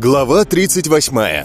Глава 38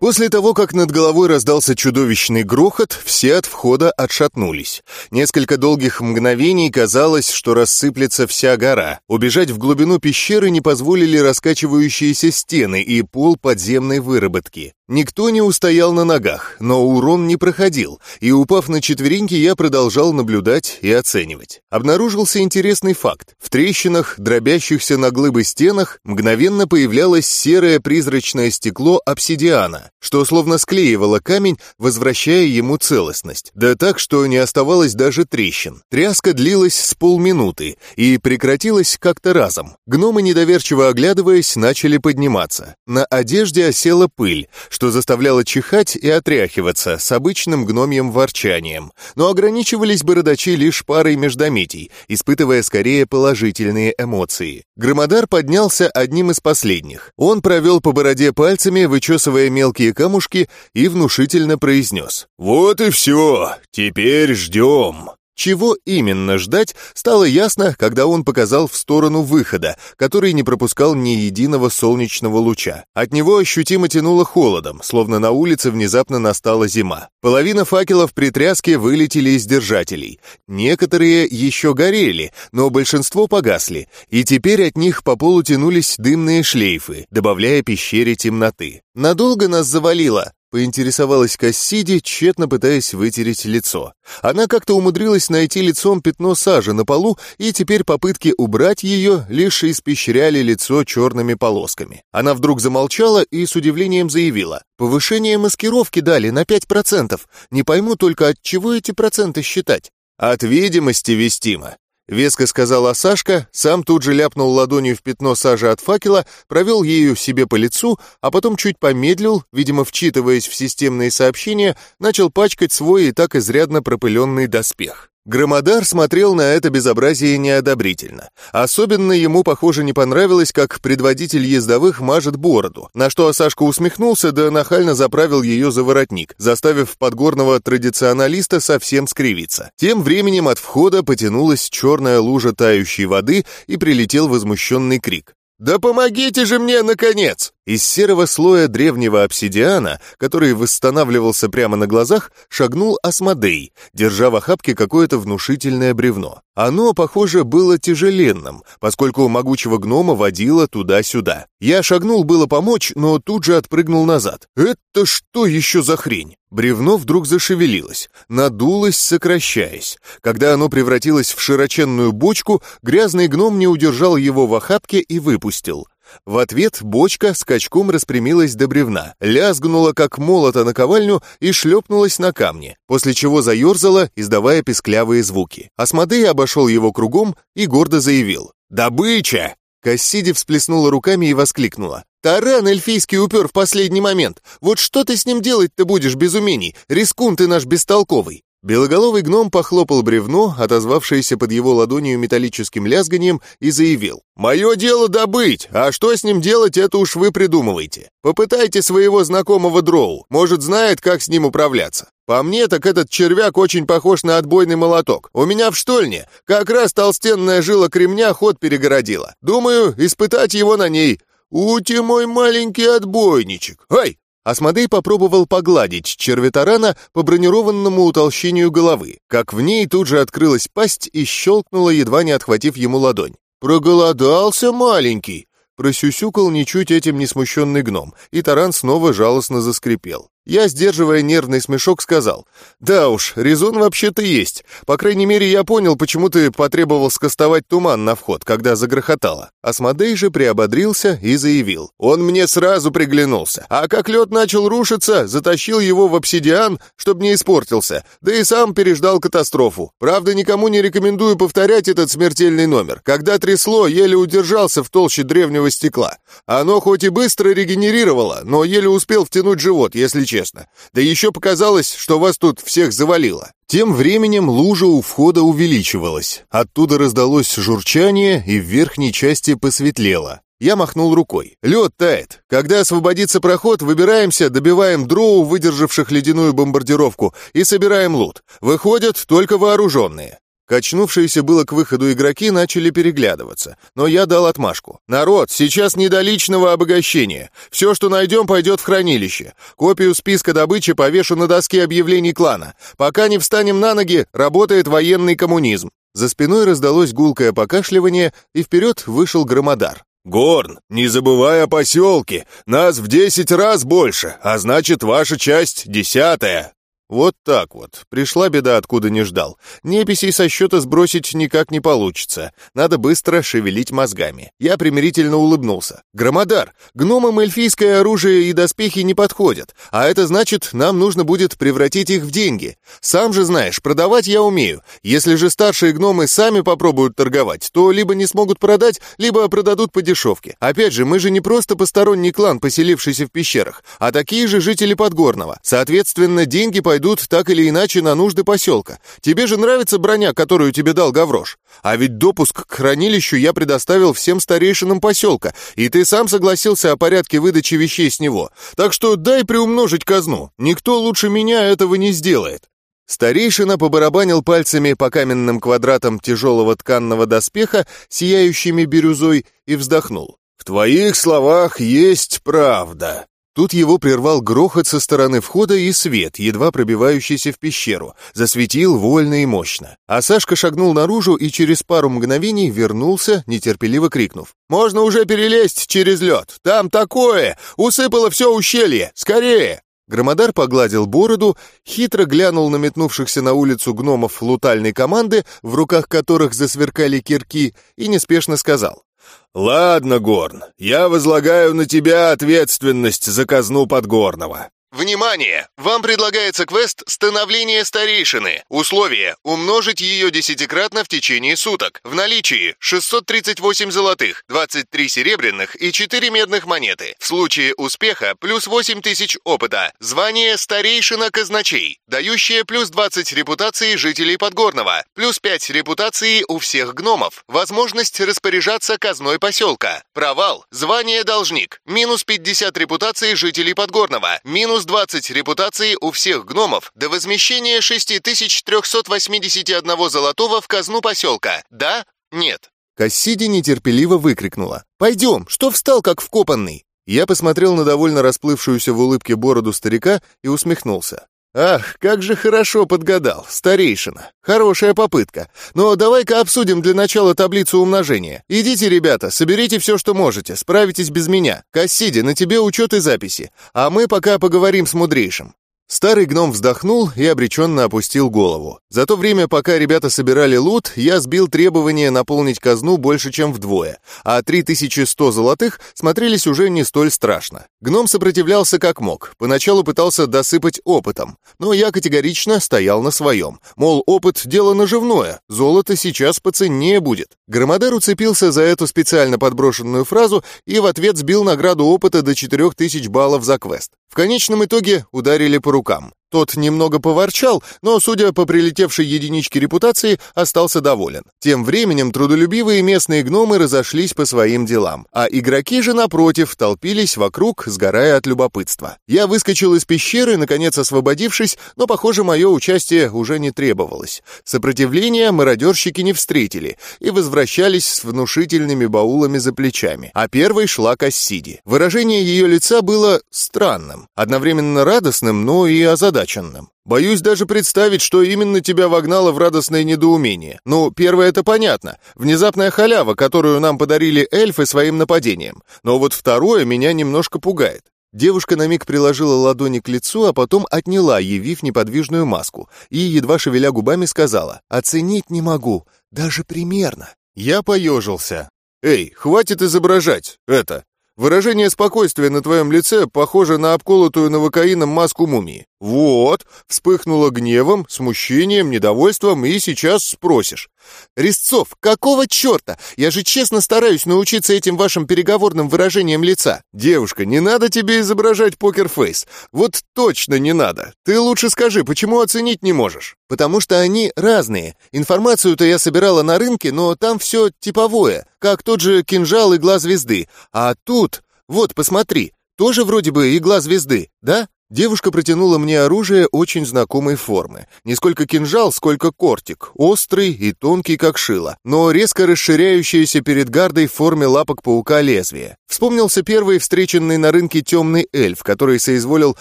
После того, как над головой раздался чудовищный грохот, все от входа отшатнулись. Несколько долгих мгновений казалось, что рассыплется вся гора. Убежать в глубину пещеры не позволили раскачивающиеся стены и пол подземной выработки. Никто не устоял на ногах, но урон не проходил, и, упав на четвереньки, я продолжал наблюдать и оценивать. Обнаружился интересный факт. В трещинах, дробящихся на глыбы стенах, мгновенно появлялось серое призрачное стекло обсидиана, что словно склеивало камень, возвращая ему целостность. Да так, что не оставалось даже трещин. Тряска длилась с полминуты и прекратилась как-то разом. Гномы, недоверчиво оглядываясь, начали подниматься. На одежде осела пыль, что заставляло чихать и отряхиваться с обычным гномьем ворчанием, но ограничивались бородачи лишь парой междометий, испытывая скорее положительные эмоции. Громодар поднялся одним из последних. Он провел по бороде пальцами, вычесывая мелкие камушки, и внушительно произнес «Вот и все, теперь ждем». Чего именно ждать, стало ясно, когда он показал в сторону выхода, который не пропускал ни единого солнечного луча. От него ощутимо тянуло холодом, словно на улице внезапно настала зима. Половина факелов при тряске вылетели из держателей. Некоторые еще горели, но большинство погасли, и теперь от них по полу тянулись дымные шлейфы, добавляя пещере темноты. «Надолго нас завалило?» Поинтересовалась Кассиди, тщетно пытаясь вытереть лицо. Она как-то умудрилась найти лицом пятно сажи на полу, и теперь попытки убрать ее лишь испещряли лицо черными полосками. Она вдруг замолчала и с удивлением заявила. «Повышение маскировки дали на 5%. Не пойму только, от чего эти проценты считать?» «От видимости вестимо. Веско сказала Сашка, сам тут же ляпнул ладонью в пятно сажи от факела, провел ею себе по лицу, а потом чуть помедлил, видимо, вчитываясь в системные сообщения, начал пачкать свой и так изрядно пропыленный доспех. Громодар смотрел на это безобразие неодобрительно. Особенно ему, похоже, не понравилось, как предводитель ездовых мажет бороду, на что Сашка усмехнулся да нахально заправил ее за воротник, заставив подгорного традиционалиста совсем скривиться. Тем временем от входа потянулась черная лужа тающей воды и прилетел возмущенный крик. «Да помогите же мне, наконец!» Из серого слоя древнего обсидиана, который восстанавливался прямо на глазах, шагнул Асмодей, держа в охапке какое-то внушительное бревно. Оно, похоже, было тяжеленным, поскольку могучего гнома водило туда-сюда. Я шагнул было помочь, но тут же отпрыгнул назад. «Это что еще за хрень?» Бревно вдруг зашевелилось, надулось, сокращаясь. Когда оно превратилось в широченную бочку, грязный гном не удержал его в охапке и выпустил. В ответ бочка скачком распрямилась до бревна, лязгнула как молота на ковальню и шлепнулась на камни, после чего заерзала, издавая песклявые звуки. Асмодей обошел его кругом и гордо заявил «Добыча!». Кассиди всплеснула руками и воскликнула. «Таран эльфийский упер в последний момент. Вот что ты с ним делать-то будешь без умений? Рискун ты наш бестолковый!» Белоголовый гном похлопал бревно, отозвавшееся под его ладонью металлическим лязганием, и заявил. «Мое дело добыть, а что с ним делать, это уж вы придумываете. Попытайте своего знакомого дроу, может, знает, как с ним управляться. По мне, так этот червяк очень похож на отбойный молоток. У меня в штольне как раз толстенная жила кремня ход перегородила. Думаю, испытать его на ней. Ути мой маленький отбойничек. Ай, Асмодей попробовал погладить черветарана по бронированному утолщению головы, как в ней тут же открылась пасть и щелкнула, едва не отхватив ему ладонь. «Проголодался маленький!» Просюсюкал ничуть этим не смущенный гном, и таран снова жалостно заскрипел. Я, сдерживая нервный смешок, сказал, «Да уж, резон вообще-то есть. По крайней мере, я понял, почему ты потребовал скостовать туман на вход, когда загрохотало». Асмодей же приободрился и заявил, «Он мне сразу приглянулся, а как лед начал рушиться, затащил его в обсидиан, чтобы не испортился, да и сам переждал катастрофу. Правда, никому не рекомендую повторять этот смертельный номер. Когда трясло, еле удержался в толще древнего стекла. Оно хоть и быстро регенерировало, но еле успел втянуть живот, если честно. Да еще показалось, что вас тут всех завалило». Тем временем лужа у входа увеличивалась. Оттуда раздалось журчание, и в верхней части посветлело. Я махнул рукой. «Лед тает. Когда освободится проход, выбираемся, добиваем дроу, выдержавших ледяную бомбардировку, и собираем лут. Выходят только вооруженные». Качнувшиеся было к выходу игроки начали переглядываться, но я дал отмашку. «Народ, сейчас не до личного обогащения. Все, что найдем, пойдет в хранилище. Копию списка добычи повешу на доске объявлений клана. Пока не встанем на ноги, работает военный коммунизм». За спиной раздалось гулкое покашливание, и вперед вышел громодар. «Горн, не забывай о поселке. Нас в десять раз больше, а значит, ваша часть десятая». Вот так вот. Пришла беда, откуда не ждал. Неписей со счета сбросить никак не получится. Надо быстро шевелить мозгами. Я примирительно улыбнулся. Громодар, гномам эльфийское оружие и доспехи не подходят, а это значит, нам нужно будет превратить их в деньги. Сам же знаешь, продавать я умею. Если же старшие гномы сами попробуют торговать, то либо не смогут продать, либо продадут по дешевке. Опять же, мы же не просто посторонний клан, поселившийся в пещерах, а такие же жители Подгорного. Соответственно, деньги пойдут пойдут так или иначе на нужды поселка. Тебе же нравится броня, которую тебе дал Гаврош. А ведь допуск к хранилищу я предоставил всем старейшинам поселка, и ты сам согласился о порядке выдачи вещей с него. Так что дай приумножить казну. Никто лучше меня этого не сделает». Старейшина побарабанил пальцами по каменным квадратам тяжелого тканного доспеха, сияющими бирюзой, и вздохнул. «В твоих словах есть правда. Тут его прервал грохот со стороны входа и свет, едва пробивающийся в пещеру, засветил вольно и мощно. А Сашка шагнул наружу и через пару мгновений вернулся, нетерпеливо крикнув. «Можно уже перелезть через лед! Там такое! Усыпало все ущелье! Скорее!» Громодар погладил бороду, хитро глянул на метнувшихся на улицу гномов лутальной команды, в руках которых засверкали кирки, и неспешно сказал. «Ладно, Горн, я возлагаю на тебя ответственность за казну Подгорного. Внимание! Вам предлагается квест «Становление старейшины». Условие – умножить ее десятикратно в течение суток. В наличии 638 золотых, 23 серебряных и 4 медных монеты. В случае успеха плюс 8 тысяч опыта. Звание «Старейшина казначей», дающее плюс 20 репутации жителей Подгорного, плюс 5 репутации у всех гномов. Возможность распоряжаться казной поселка. Провал – звание «Должник», минус 50 репутации жителей Подгорного, минус минус 20 репутации у всех гномов до возмещения 6381 золотого в казну поселка. Да? Нет?» Кассиди нетерпеливо выкрикнула. «Пойдем! Что встал, как вкопанный?» Я посмотрел на довольно расплывшуюся в улыбке бороду старика и усмехнулся. «Ах, как же хорошо подгадал, старейшина. Хорошая попытка. Но давай-ка обсудим для начала таблицу умножения. Идите, ребята, соберите все, что можете, справитесь без меня. Кассиди, на тебе учет и записи. А мы пока поговорим с мудрейшим. Старый гном вздохнул и обреченно опустил голову. За то время, пока ребята собирали лут, я сбил требование наполнить казну больше, чем вдвое, а 3100 золотых смотрелись уже не столь страшно. Гном сопротивлялся как мог, поначалу пытался досыпать опытом, но я категорично стоял на своем. Мол, опыт — дело наживное, золото сейчас поценнее будет. Громодар уцепился за эту специально подброшенную фразу и в ответ сбил награду опыта до 4000 баллов за квест. В конечном итоге ударили по рукам рукам. Тот немного поворчал, но, судя по прилетевшей единичке репутации, остался доволен. Тем временем трудолюбивые местные гномы разошлись по своим делам, а игроки же, напротив, толпились вокруг, сгорая от любопытства. Я выскочил из пещеры, наконец освободившись, но, похоже, мое участие уже не требовалось. Сопротивления мародерщики не встретили и возвращались с внушительными баулами за плечами. А первой шла Кассиди. Выражение ее лица было странным, одновременно радостным, но и озадаченным озадаченным. Боюсь даже представить, что именно тебя вогнало в радостное недоумение. Ну, первое это понятно. Внезапная халява, которую нам подарили эльфы своим нападением. Но вот второе меня немножко пугает. Девушка на миг приложила ладони к лицу, а потом отняла, явив неподвижную маску, и, едва шевеля губами, сказала «Оценить не могу, даже примерно». Я поежился. «Эй, хватит изображать это!» Выражение спокойствия на твоем лице похоже на обколотую новокаином маску мумии. Вот, вспыхнуло гневом, смущением, недовольством, и сейчас спросишь. «Резцов, какого черта? Я же честно стараюсь научиться этим вашим переговорным выражением лица. Девушка, не надо тебе изображать покерфейс. Вот точно не надо. Ты лучше скажи, почему оценить не можешь?» «Потому что они разные. Информацию-то я собирала на рынке, но там все типовое, как тот же кинжал игла звезды. А тут, вот, посмотри, тоже вроде бы игла звезды, да?» Девушка протянула мне оружие очень знакомой формы. Не сколько кинжал, сколько кортик. Острый и тонкий, как шило, но резко расширяющийся перед гардой в форме лапок паука лезвия. Вспомнился первый встреченный на рынке темный эльф, который соизволил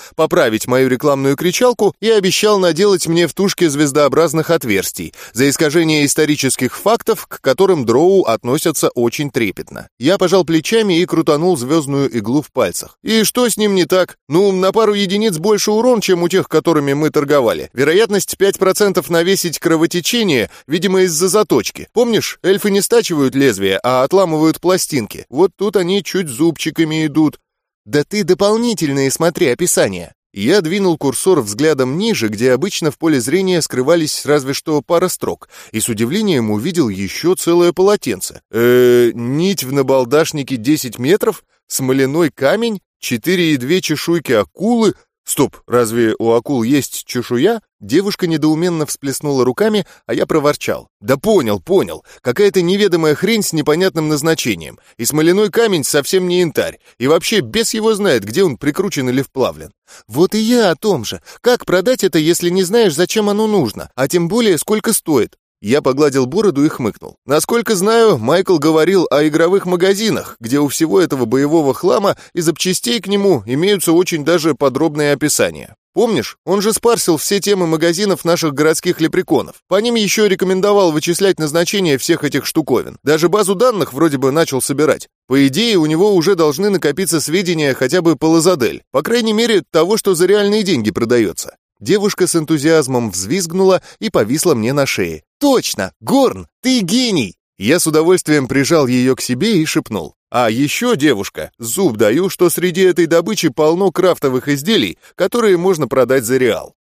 поправить мою рекламную кричалку и обещал наделать мне в тушке звездообразных отверстий за искажение исторических фактов, к которым дроу относятся очень трепетно. Я пожал плечами и крутанул звездную иглу в пальцах. И что с ним не так? Ну, на пару единиц единиц больше урон, чем у тех, которыми мы торговали. Вероятность 5% навесить кровотечение, видимо, из-за заточки. Помнишь, эльфы не стачивают лезвие, а отламывают пластинки. Вот тут они чуть зубчиками идут. Да ты дополнительные смотри описания. Я двинул курсор взглядом ниже, где обычно в поле зрения скрывались разве что пара строк, и с удивлением увидел еще целое полотенце. э нить в набалдашнике 10 метров, смоляной камень, 4,2 чешуйки акулы, «Стоп, разве у акул есть чешуя?» Девушка недоуменно всплеснула руками, а я проворчал. «Да понял, понял. Какая-то неведомая хрень с непонятным назначением. И смоляной камень совсем не янтарь. И вообще бес его знает, где он прикручен или вплавлен. Вот и я о том же. Как продать это, если не знаешь, зачем оно нужно? А тем более, сколько стоит? Я погладил бороду и хмыкнул. Насколько знаю, Майкл говорил о игровых магазинах, где у всего этого боевого хлама и запчастей к нему имеются очень даже подробные описания. Помнишь, он же спарсил все темы магазинов наших городских лепреконов. По ним еще рекомендовал вычислять назначение всех этих штуковин. Даже базу данных вроде бы начал собирать. По идее, у него уже должны накопиться сведения хотя бы по Лазадель. По крайней мере, того, что за реальные деньги продается. Девушка с энтузиазмом взвизгнула и повисла мне на шее. «Точно! Горн, ты гений!» Я с удовольствием прижал ее к себе и шепнул. «А еще, девушка, зуб даю, что среди этой добычи полно крафтовых изделий, которые можно продать за реал».